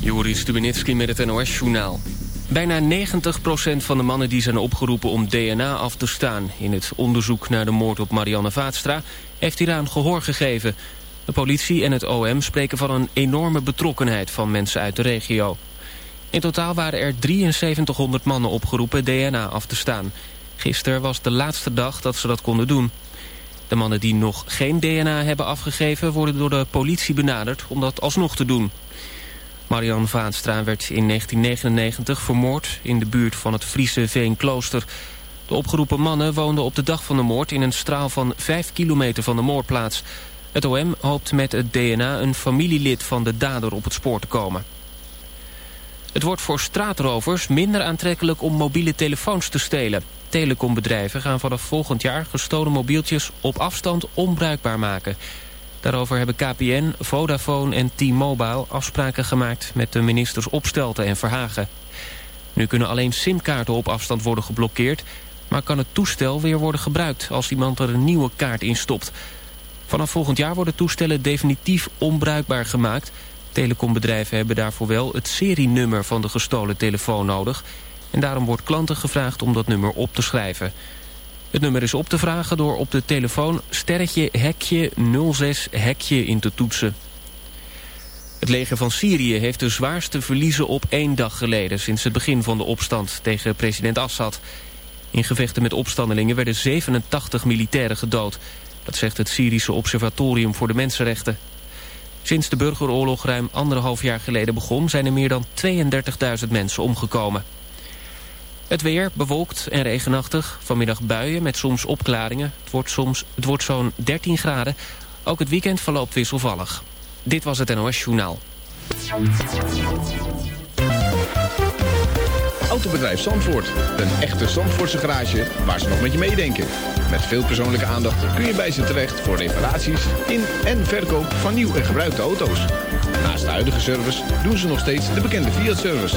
Joris Stubenitski met het NOS-journaal. Bijna 90% van de mannen die zijn opgeroepen om DNA af te staan... in het onderzoek naar de moord op Marianne Vaatstra... heeft hieraan gehoor gegeven. De politie en het OM spreken van een enorme betrokkenheid... van mensen uit de regio. In totaal waren er 7300 mannen opgeroepen DNA af te staan. Gisteren was de laatste dag dat ze dat konden doen. De mannen die nog geen DNA hebben afgegeven... worden door de politie benaderd om dat alsnog te doen... Marian Vaanstra werd in 1999 vermoord in de buurt van het Friese Veenklooster. De opgeroepen mannen woonden op de dag van de moord in een straal van 5 kilometer van de moordplaats. Het OM hoopt met het DNA een familielid van de dader op het spoor te komen. Het wordt voor straatrovers minder aantrekkelijk om mobiele telefoons te stelen. Telecombedrijven gaan vanaf volgend jaar gestolen mobieltjes op afstand onbruikbaar maken. Daarover hebben KPN, Vodafone en T-Mobile afspraken gemaakt met de ministers Opstelten en Verhagen. Nu kunnen alleen simkaarten op afstand worden geblokkeerd, maar kan het toestel weer worden gebruikt als iemand er een nieuwe kaart in stopt. Vanaf volgend jaar worden toestellen definitief onbruikbaar gemaakt. Telecombedrijven hebben daarvoor wel het serienummer van de gestolen telefoon nodig. En daarom wordt klanten gevraagd om dat nummer op te schrijven. Het nummer is op te vragen door op de telefoon sterretje hekje 06 hekje in te toetsen. Het leger van Syrië heeft de zwaarste verliezen op één dag geleden... sinds het begin van de opstand tegen president Assad. In gevechten met opstandelingen werden 87 militairen gedood. Dat zegt het Syrische Observatorium voor de Mensenrechten. Sinds de burgeroorlog ruim anderhalf jaar geleden begon... zijn er meer dan 32.000 mensen omgekomen. Het weer bewolkt en regenachtig. Vanmiddag buien met soms opklaringen. Het wordt, soms, het wordt zo'n 13 graden. Ook het weekend verloopt wisselvallig. Dit was het NOS Journaal. Autobedrijf Zandvoort. Een echte Zandvoortse garage waar ze nog met je meedenken. Met veel persoonlijke aandacht kun je bij ze terecht voor reparaties in en verkoop van nieuw en gebruikte auto's. Naast de huidige service doen ze nog steeds de bekende Fiat-service.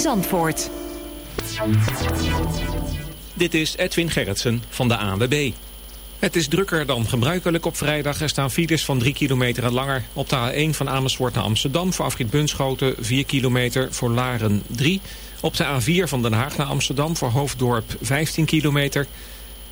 Zandvoort. Dit is Edwin Gerritsen van de ANWB. Het is drukker dan gebruikelijk op vrijdag. Er staan files van 3 kilometer en langer. Op de A1 van Amersfoort naar Amsterdam voor afrit Bunschoten 4 kilometer, voor Laren 3. Op de A4 van Den Haag naar Amsterdam voor Hoofddorp 15 kilometer.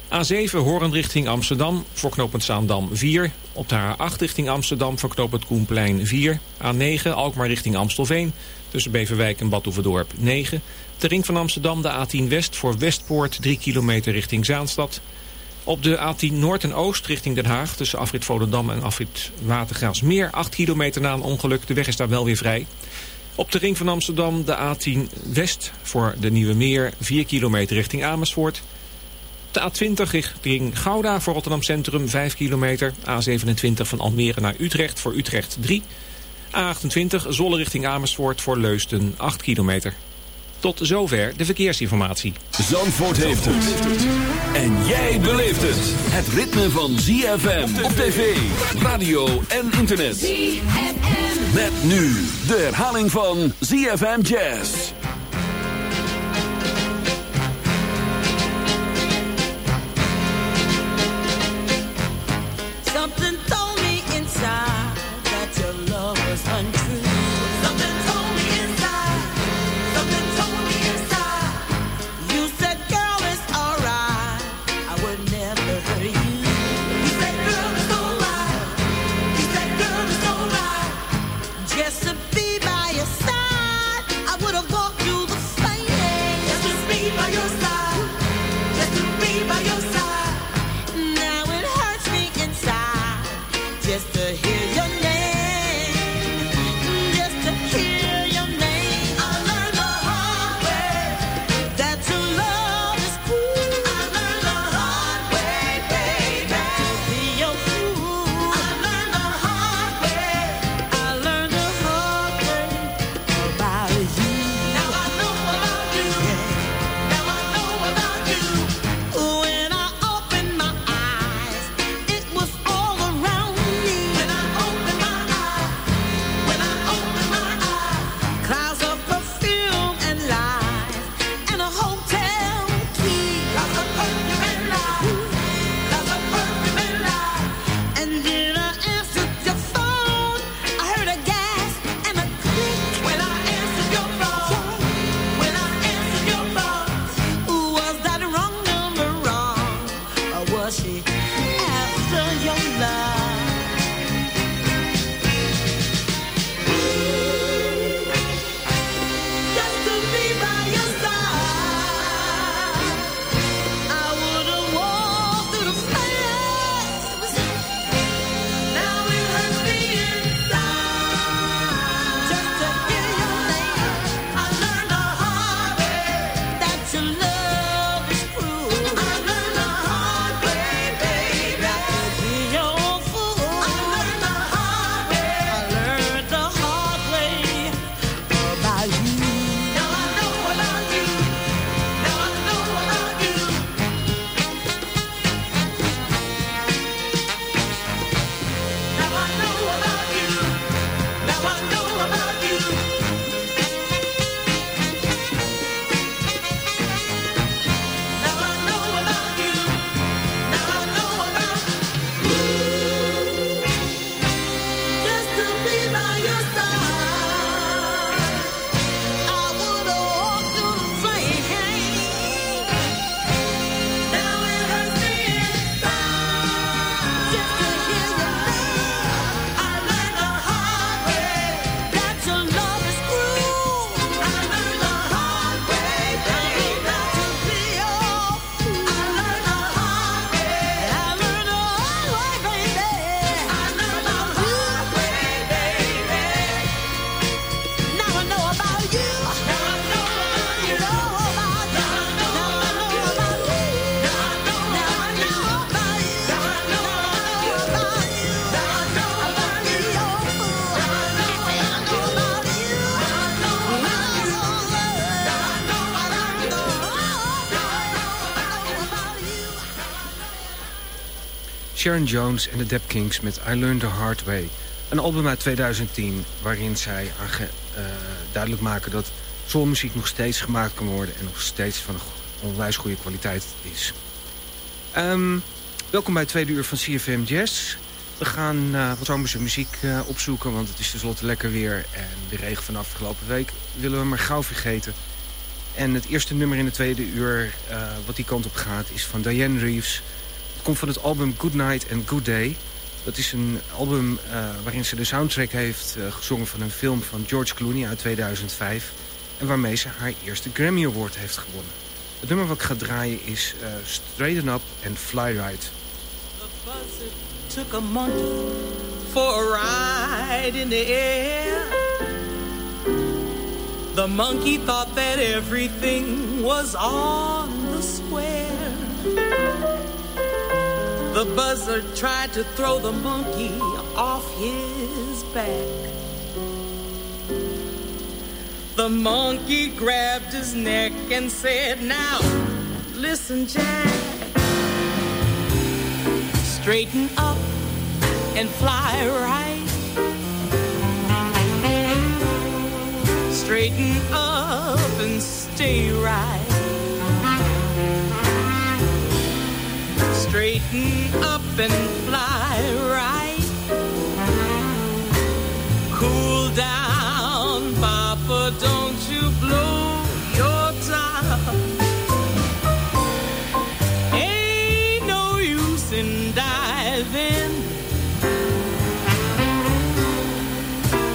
A7 Horen richting Amsterdam voor knooppunt Zaandam 4. Op de A8 richting Amsterdam voor knooppunt Koenplein 4. A9 Alkmaar richting Amstelveen tussen Beverwijk en Badhoevedorp 9. De ring van Amsterdam de A10 West voor Westpoort 3 kilometer richting Zaanstad. Op de A10 Noord en Oost richting Den Haag tussen afrit Volendam en afrit Watergraafsmeer 8 kilometer na een ongeluk. De weg is daar wel weer vrij. Op de ring van Amsterdam de A10 West voor de Nieuwe Meer 4 kilometer richting Amersfoort. De A20 richting Gouda voor Rotterdam Centrum 5 kilometer. A27 van Almere naar Utrecht voor Utrecht 3. A28 Zolle richting Amersfoort voor Leusden 8 kilometer. Tot zover de verkeersinformatie. Zandvoort heeft het. En jij beleeft het. Het ritme van ZFM op tv, radio en internet. ZFM. Met nu de herhaling van ZFM Jazz. Sharon Jones en de Dap Kings met I Learned the Hard Way. Een album uit 2010 waarin zij uh, duidelijk maken dat soulmuziek nog steeds gemaakt kan worden... en nog steeds van een onwijs goede kwaliteit is. Um, welkom bij het tweede uur van CFM Jazz. We gaan uh, wat zomerse muziek uh, opzoeken, want het is tenslotte lekker weer. En de regen van afgelopen week willen we maar gauw vergeten. En het eerste nummer in de tweede uur, wat die kant op gaat, is van Diane Reeves. Het komt van het album Good Night and Good Day. Dat is een album waarin ze de soundtrack heeft gezongen van een film van George Clooney uit 2005. En waarmee ze haar eerste Grammy Award heeft gewonnen. Het nummer wat ik ga draaien is Straighten Up and Fly Right. took a monkey for a ride in the air. The monkey thought that everything was on the square. The buzzard tried to throw the monkey off his back. The monkey grabbed his neck and said, Now, listen, Jack straighten up and fly right. Straighten up and stay right. Straighten up and fly right. Cool down, Papa, don't you blow your top. Ain't no use in diving.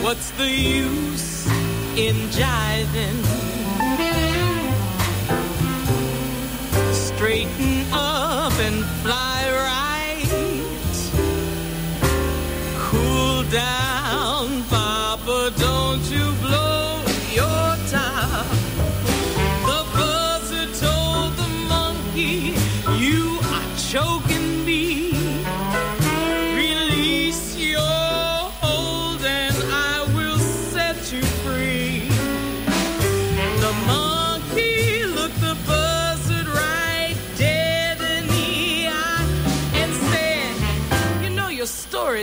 What's the use in jiving? Straighten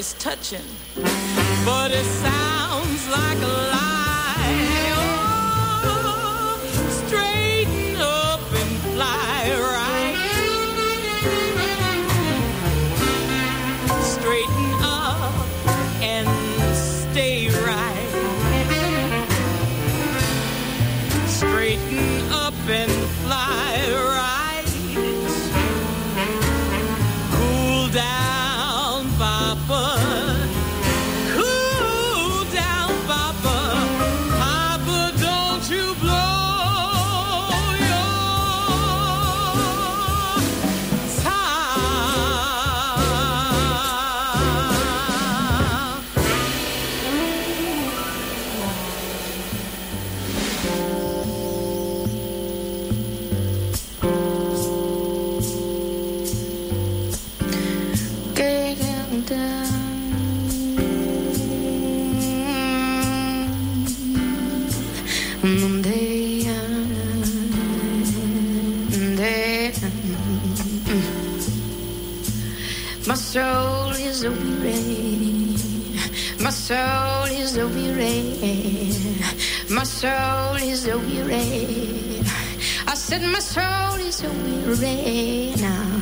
is touching, but it sounds like a lie. My soul is a weary. I said my soul is a weary now.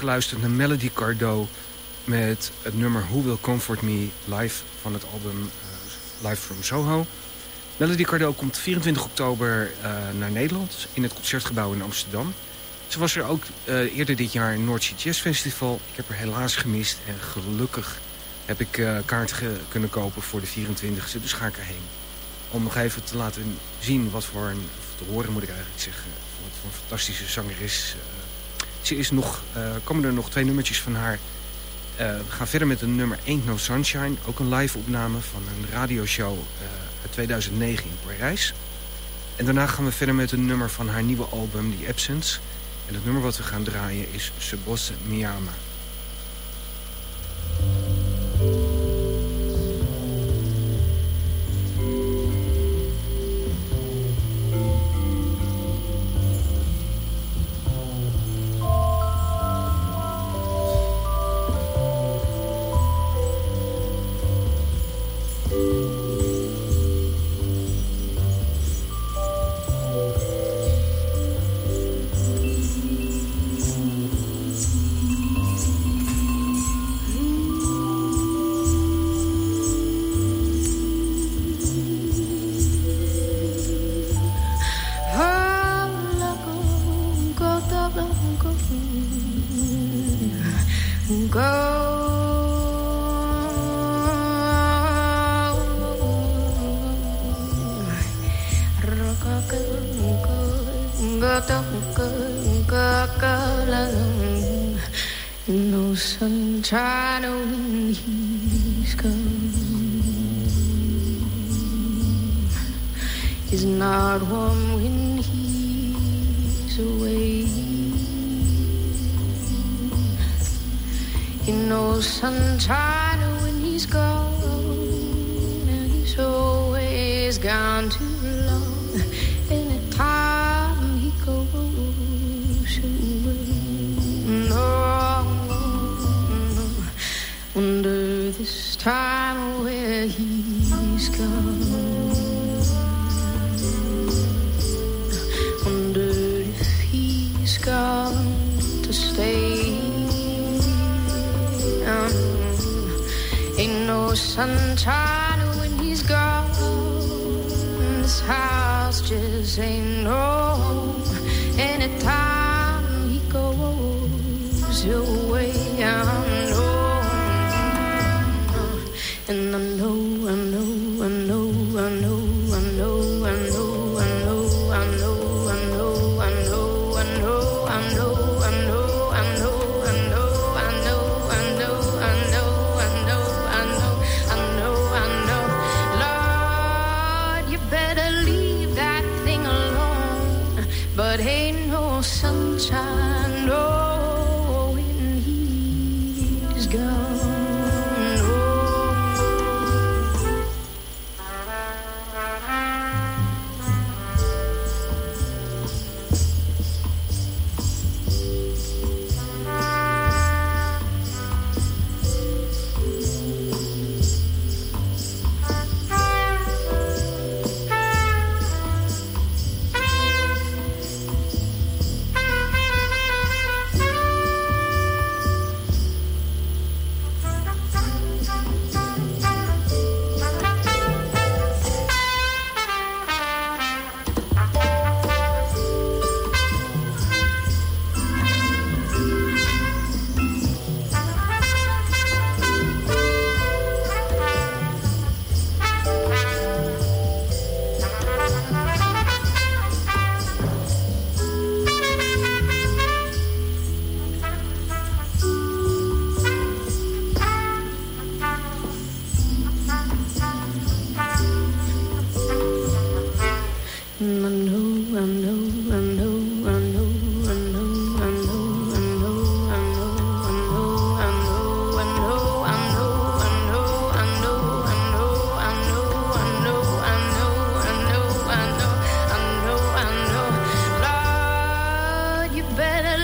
Geluisterd naar Melody Cardo met het nummer Who Will Comfort Me live van het album uh, Live from Soho. Melody Cardo komt 24 oktober uh, naar Nederland in het Concertgebouw in Amsterdam. Ze was er ook uh, eerder dit jaar in Noordzee Jazz Festival. Ik heb haar helaas gemist en gelukkig heb ik kaarten kunnen kopen voor de 24e. Dus ga ik erheen. Om nog even te laten zien wat voor een, te horen moet ik eigenlijk zeggen, wat voor een fantastische zanger is ze is nog, uh, komen er nog twee nummertjes van haar. Uh, we gaan verder met een nummer Ain't No Sunshine. Ook een live opname van een radioshow uh, uit 2009 in Parijs. En daarna gaan we verder met een nummer van haar nieuwe album, The Absence. En het nummer wat we gaan draaien is Sebosse Miyama.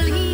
believe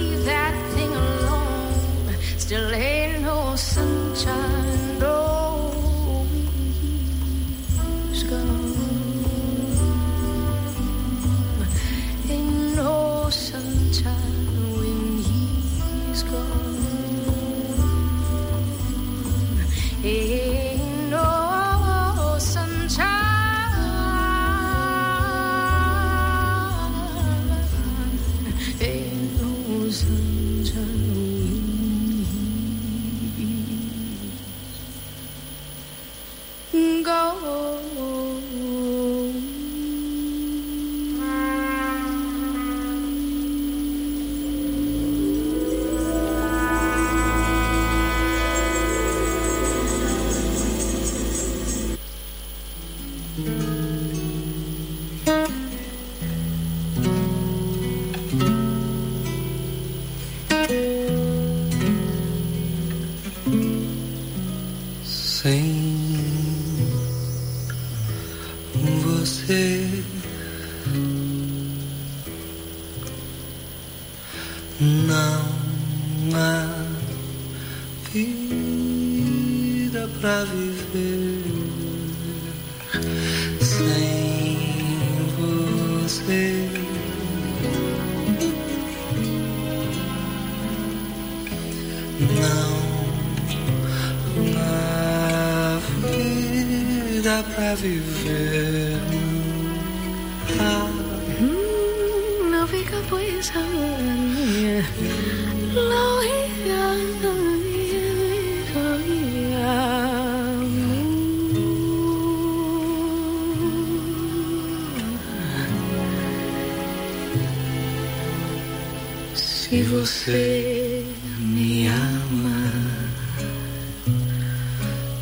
Se você me ama,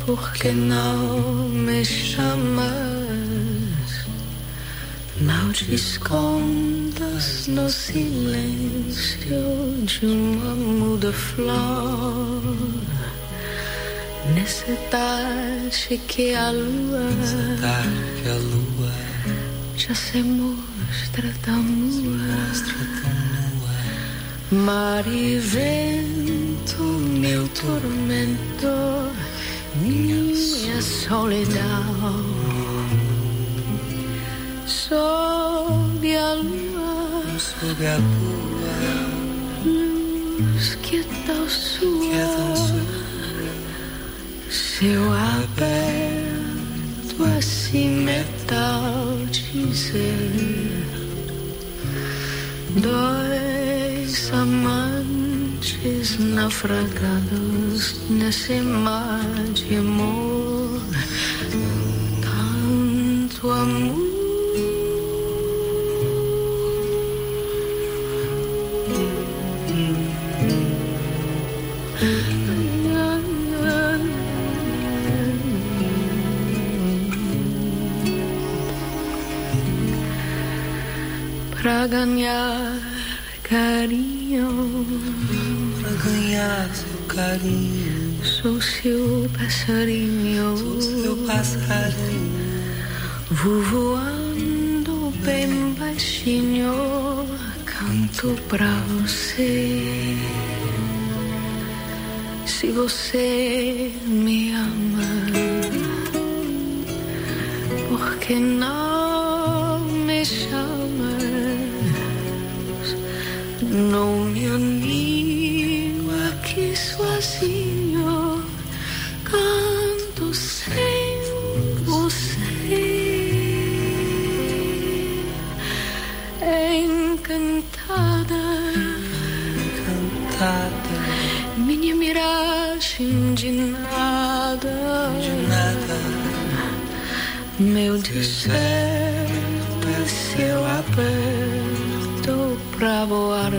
por que não me chamas? Não te escondas no silêncio de uma muda flor. Nessa tarde que a lua, que a lua já se mostra tão nua. Mar e vento, meu tormento, minha solidão. Sob a lua, sob a lua, luz que sua, que é sua. Céu aberto, assim metal dizer. Amantes naufragados nesse mar de amor. Tanto amor. Pra ganhar carinho, ganhar seu carinho, sou seu passarinho, sou seu passarinho, vou voando bem baixinho, canto pra você. Se você me ama, por que não me chamas? Não sozinho, canto sem você. Encantada, encantada, minha miragem de nada, de nada. Meu deserto é céu aberto pra voar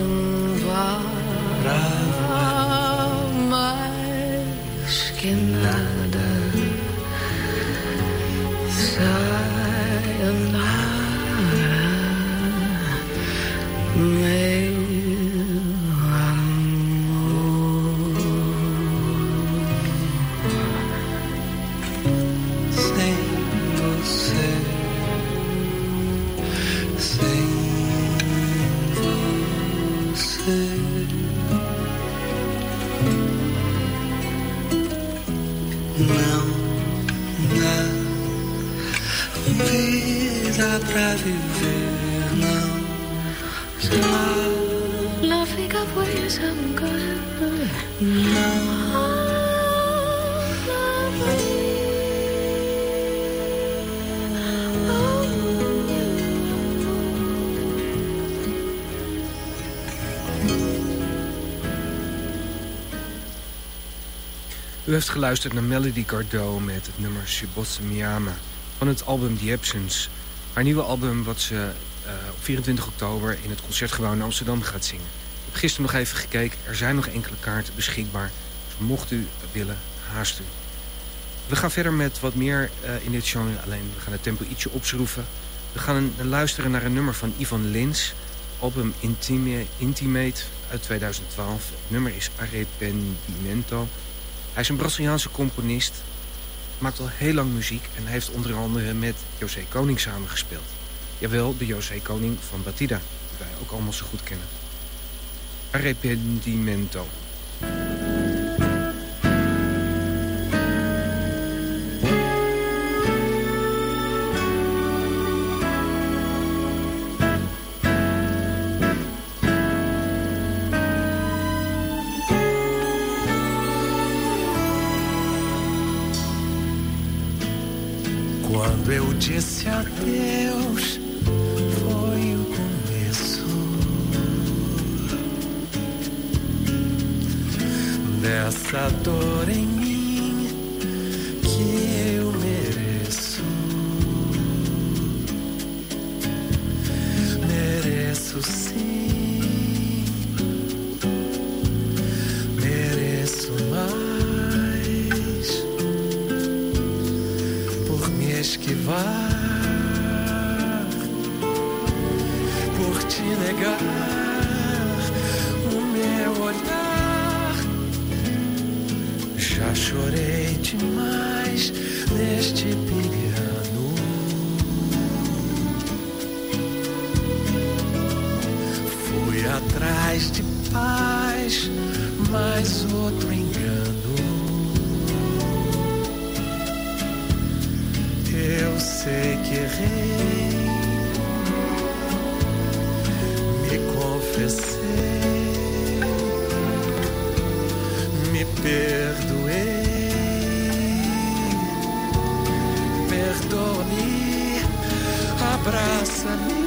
heeft geluisterd naar Melody Gardot met het nummer Shibotsu Miyama van het album The Absence. Haar nieuwe album wat ze uh, op 24 oktober in het Concertgebouw in Amsterdam gaat zingen. Ik heb gisteren nog even gekeken, er zijn nog enkele kaarten beschikbaar. Dus mocht u willen, haast u. We gaan verder met wat meer uh, in dit genre, alleen we gaan het tempo ietsje opschroeven. We gaan luisteren naar een nummer van Ivan Lins, album Intime, Intimate uit 2012. Het nummer is Arrependimento. Hij is een Braziliaanse componist, maakt al heel lang muziek... en heeft onder andere met José Koning samengespeeld. Jawel, de José Koning van Batida, die wij ook allemaal zo goed kennen. Arrependimento. mais de paz, mais outro engano. Eu sei que errei, me confessei, me perdoei. Perdoa-me, abraça-me.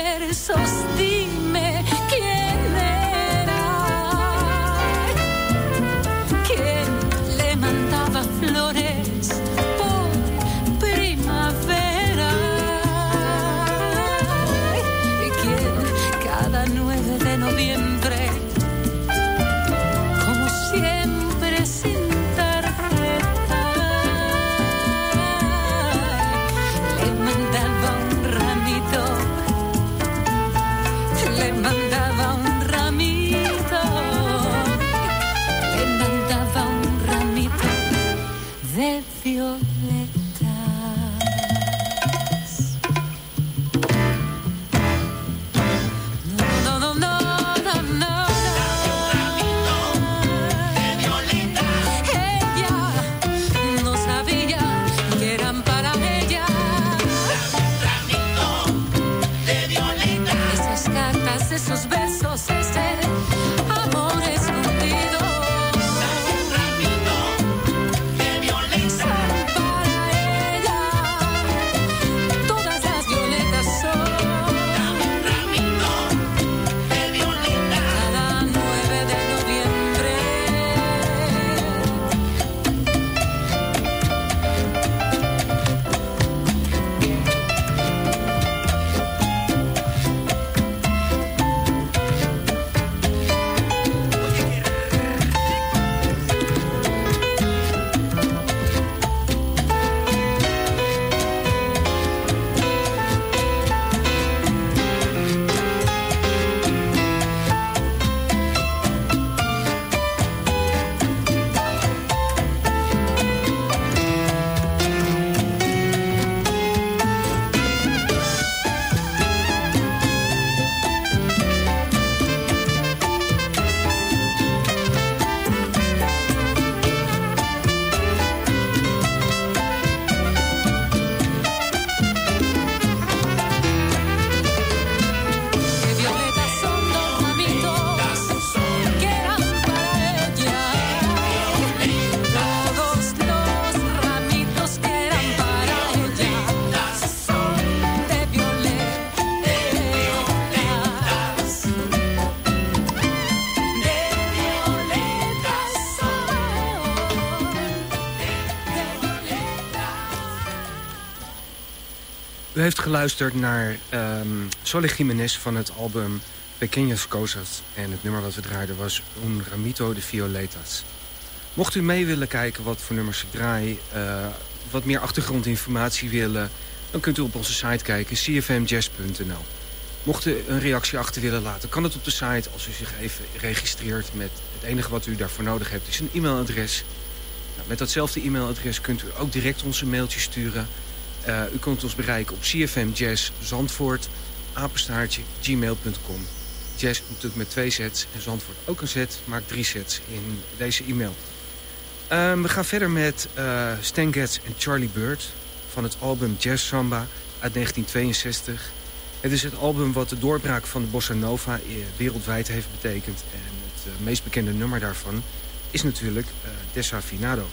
Escribía versos, heeft geluisterd naar ehm Sole Jiménez van het album Pequeñas Cosas. En het nummer wat we draaiden was Un Ramito de Violetas. Mocht u mee willen kijken wat voor nummers ik draai... eh, wat meer achtergrondinformatie willen... dan kunt u op onze site kijken, cfmjazz.nl. Mocht u een reactie achter willen laten, kan het op de site... als u zich even registreert met het enige wat u daarvoor nodig hebt... is een e-mailadres. Nou, met datzelfde e-mailadres kunt u ook direct onze mailtje sturen... Uh, u kunt ons bereiken op CFM Jazz Zandvoort, apenstaartje, gmail.com. Jazz natuurlijk met twee sets en Zandvoort ook een set, maakt drie sets in deze e-mail. Um, we gaan verder met uh, Stan Getz en Charlie Bird van het album Jazz Samba uit 1962. Het is het album wat de doorbraak van de bossa nova uh, wereldwijd heeft betekend. En het meest bekende nummer daarvan is natuurlijk Desafinado.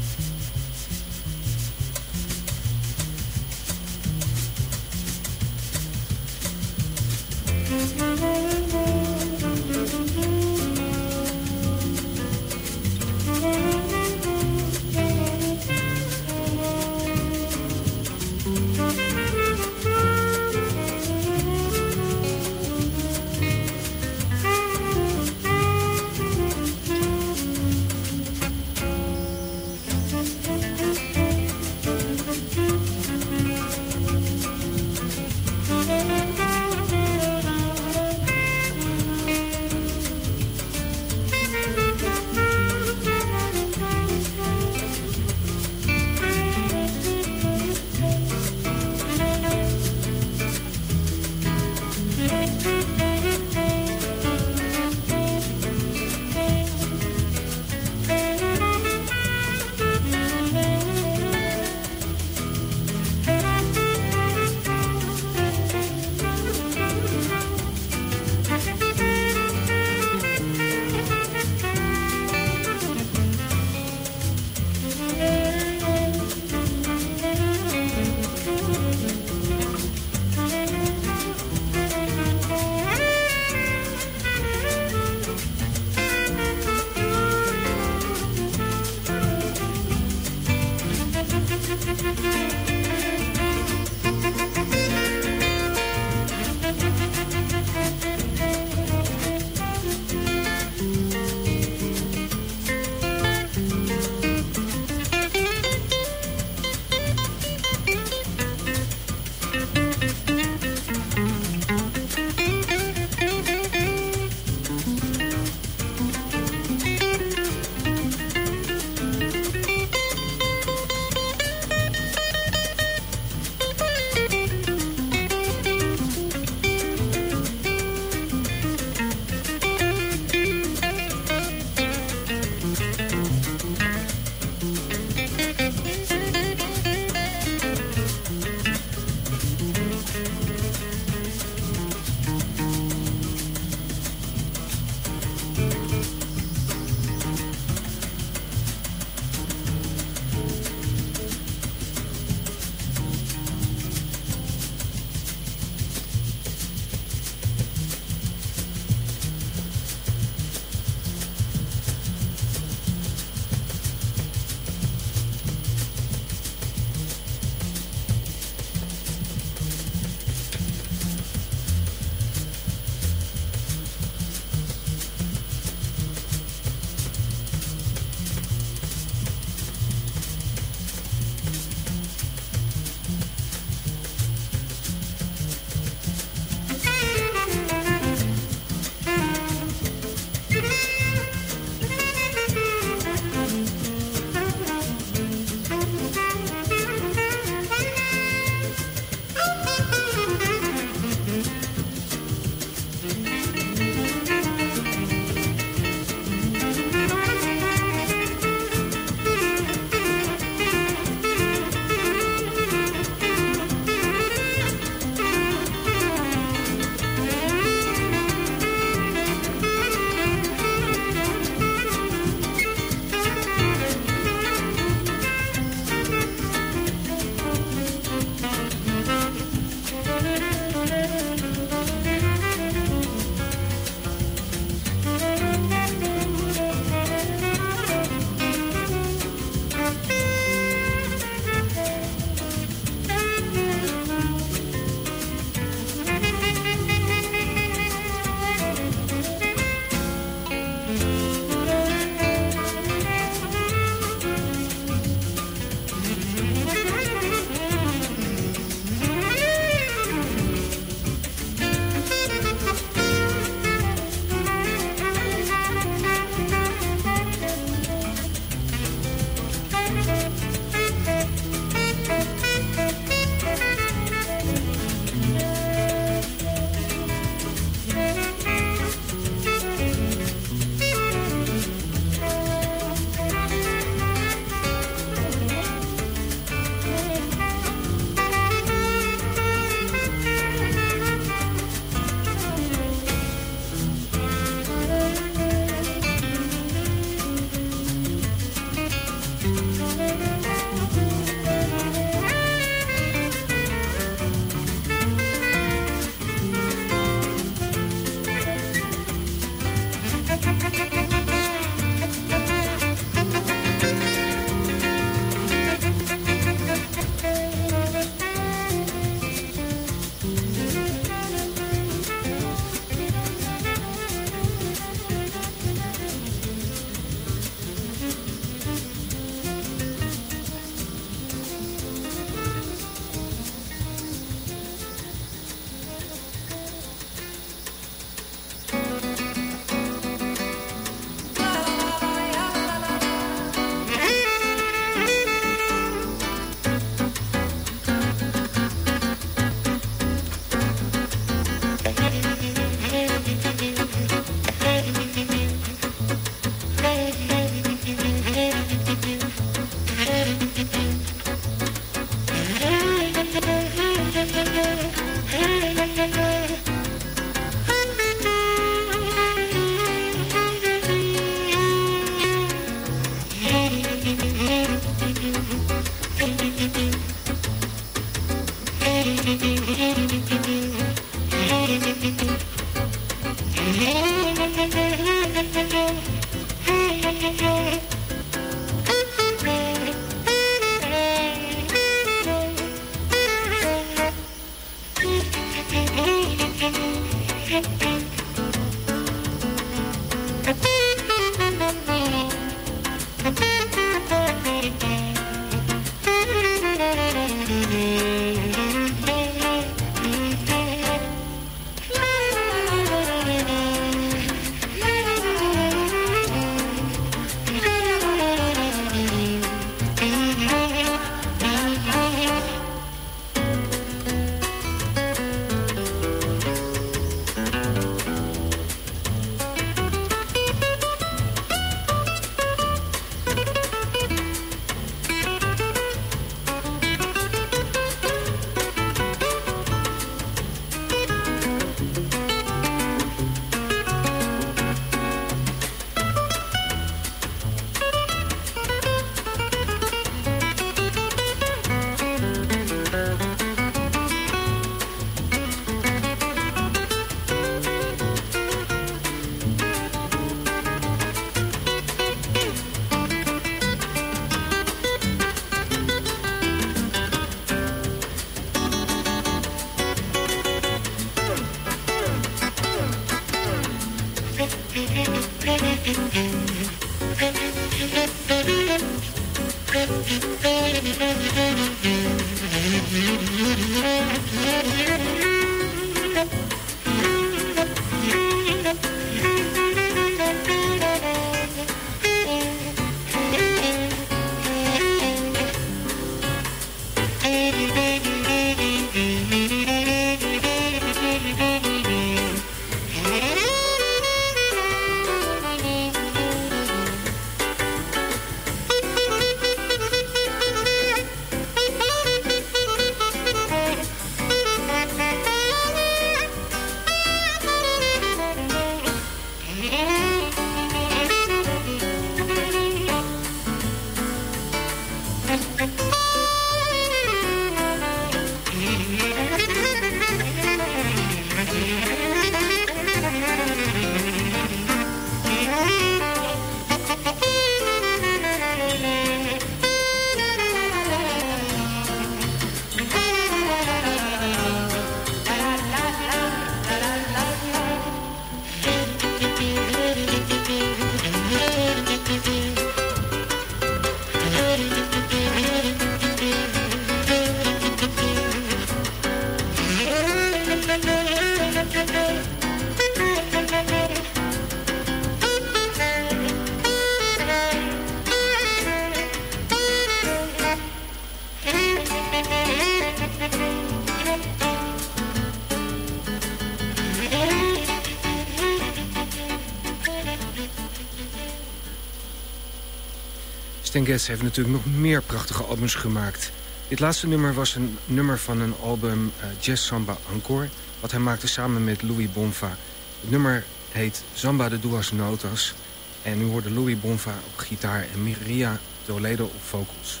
Getz heeft natuurlijk nog meer prachtige albums gemaakt. Dit laatste nummer was een nummer van een album uh, Jazz Samba Encore... wat hij maakte samen met Louis Bonfa. Het nummer heet Samba de Duas Notas... en u hoorde Louis Bonfa op gitaar en Miria Toledo op vocals.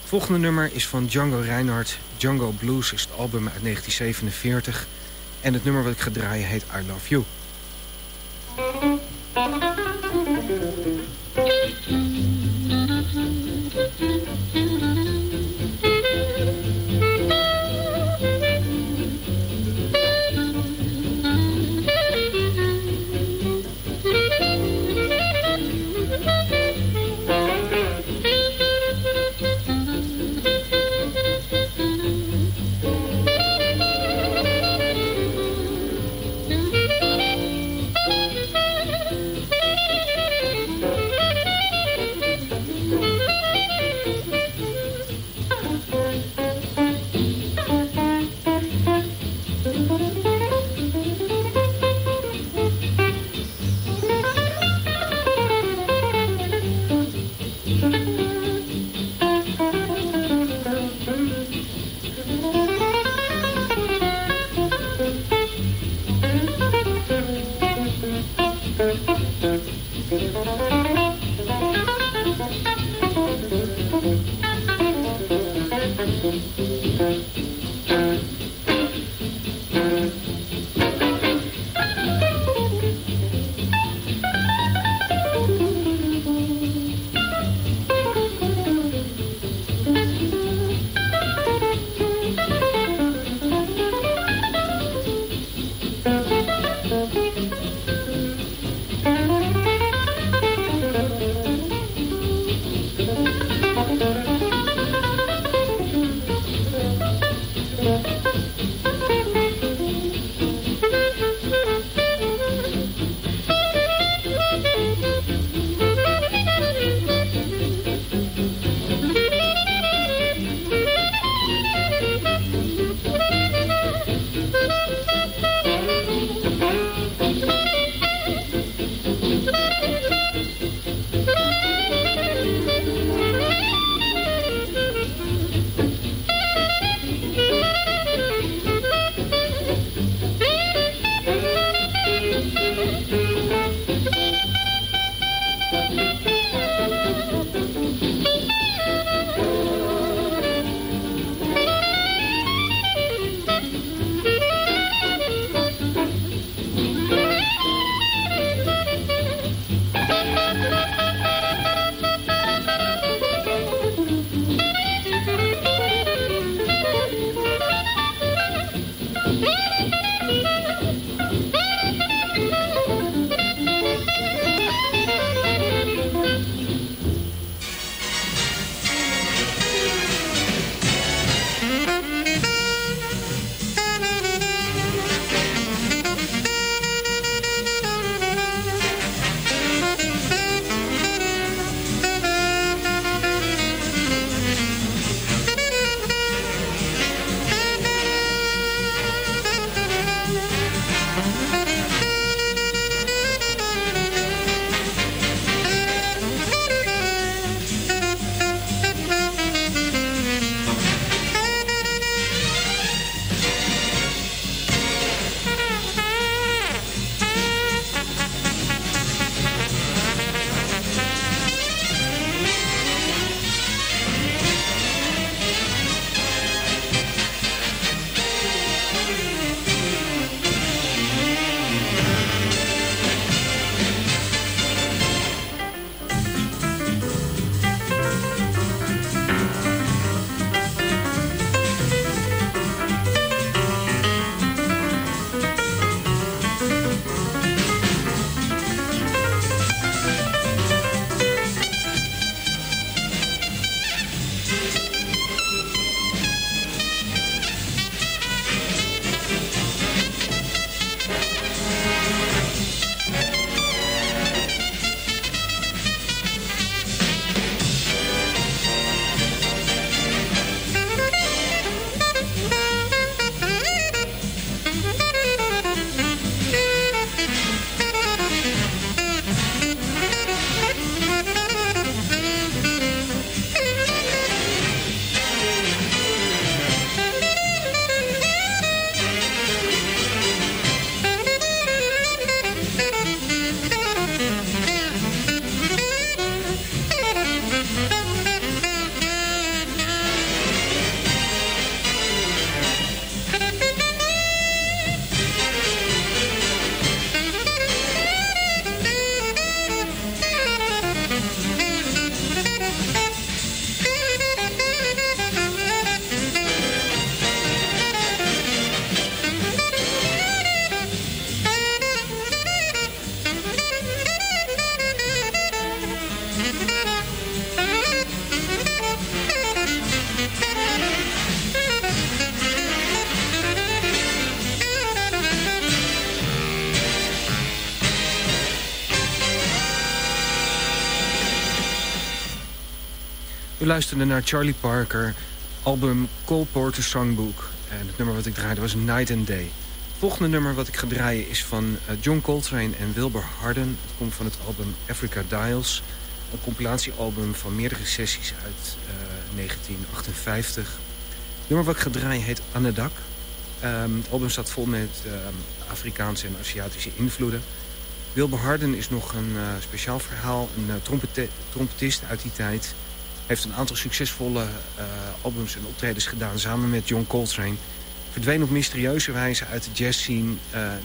Het volgende nummer is van Django Reinhardt. Django Blues is het album uit 1947... en het nummer wat ik ga draaien heet I Love You. Luisterde naar Charlie Parker, album Cole Porter Songbook. En het nummer wat ik draaide was Night and Day. Het volgende nummer wat ik ga draaien is van eh, John Coltrane en Wilbur Harden. Het komt van het album Africa Dials. Een compilatiealbum van meerdere sessies uit 1958. Het nummer wat ik ga draaien heet Annedak. Um, het album staat vol met um, Afrikaanse en Aziatische invloeden. Wilbur Harden is nog een speciaal verhaal. Een trompetist uit die tijd. Heeft een aantal succesvolle uh, albums en optredens gedaan samen met John Coltrane. Verdween op mysterieuze wijze uit de jazzscene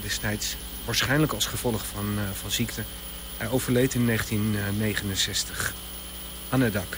destijds. Waarschijnlijk als gevolg van, van ziekte. Hij overleed in 1969. Anne Dak.